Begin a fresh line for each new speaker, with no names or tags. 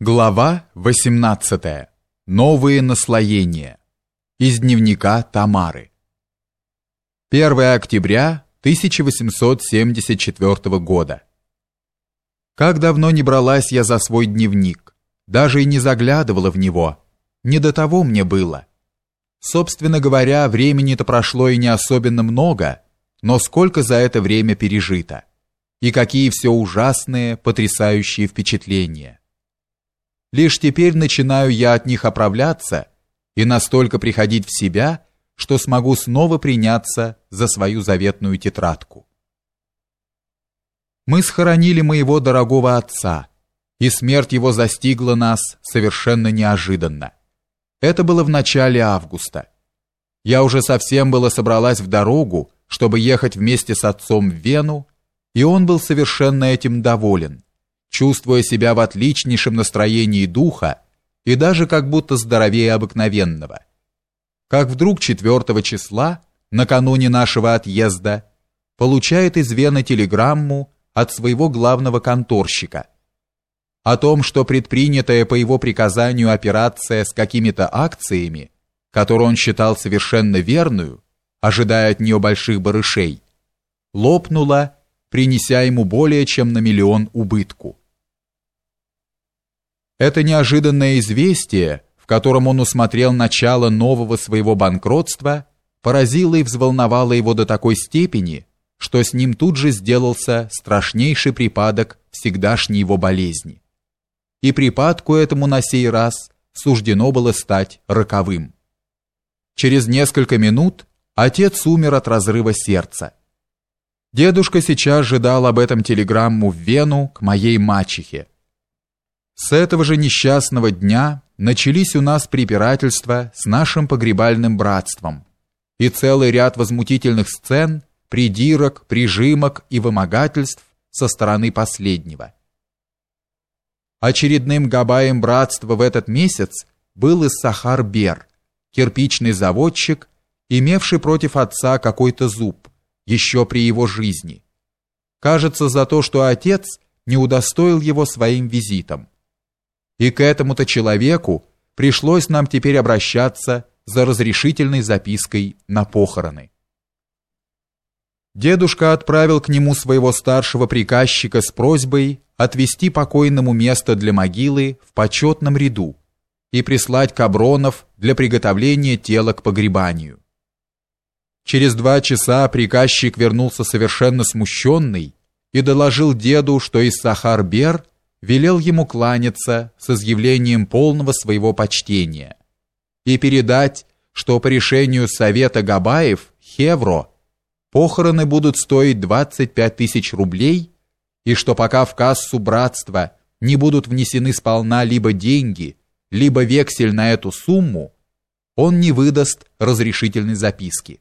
Глава 18. Новые наслоения. Из дневника Тамары. 1 октября 1874 года. Как давно не бралась я за свой дневник, даже и не заглядывала в него. Не до того мне было. Собственно говоря, времени-то прошло и не особенно много, но сколько за это время пережито. И какие все ужасные, потрясающие впечатления. Лишь теперь начинаю я от них оправляться и настолько приходить в себя, что смогу снова приняться за свою заветную тетрадку. Мы схоронили моего дорогого отца, и смерть его застигла нас совершенно неожиданно. Это было в начале августа. Я уже совсем было собралась в дорогу, чтобы ехать вместе с отцом в Вену, и он был совершенно этим доволен чувствуя себя в отличнейшем настроении духа и даже как будто здоровее обыкновенного. Как вдруг 4 числа, накануне нашего отъезда, получает из Вены телеграмму от своего главного конторщика о том, что предпринятая по его приказанию операция с какими-то акциями, которую он считал совершенно верную, ожидая от нее больших барышей, лопнула, принеся ему более чем на миллион убытку. Это неожиданное известие, в котором он усмотрел начало нового своего банкротства, поразило и взволновало его до такой степени, что с ним тут же сделался страшнейший припадок всегдашней его болезни. И припадку этому на сей раз суждено было стать роковым. Через несколько минут отец умер от разрыва сердца. Дедушка сейчас ожидал об этом телеграмму в Вену к моей мачехе, с этого же несчастного дня начались у нас препирательства с нашим погребальным братством и целый ряд возмутительных сцен, придирок, прижимок и вымогательств со стороны последнего. Очередным габаем братства в этот месяц был и Сахар-Бер, кирпичный заводчик, имевший против отца какой-то зуб, еще при его жизни. Кажется, за то, что отец не удостоил его своим визитом. И к этому-то человеку пришлось нам теперь обращаться за разрешительной запиской на похороны. Дедушка отправил к нему своего старшего приказчика с просьбой отвести покойному место для могилы в почетном ряду и прислать кабронов для приготовления тела к погребанию. Через два часа приказчик вернулся совершенно смущенный и доложил деду, что из Сахар-Бер велел ему кланяться с изъявлением полного своего почтения и передать, что по решению Совета Габаев, Хевро, похороны будут стоить 25 тысяч рублей и что пока в кассу братства не будут внесены сполна либо деньги, либо вексель на эту сумму, он не выдаст разрешительной записки.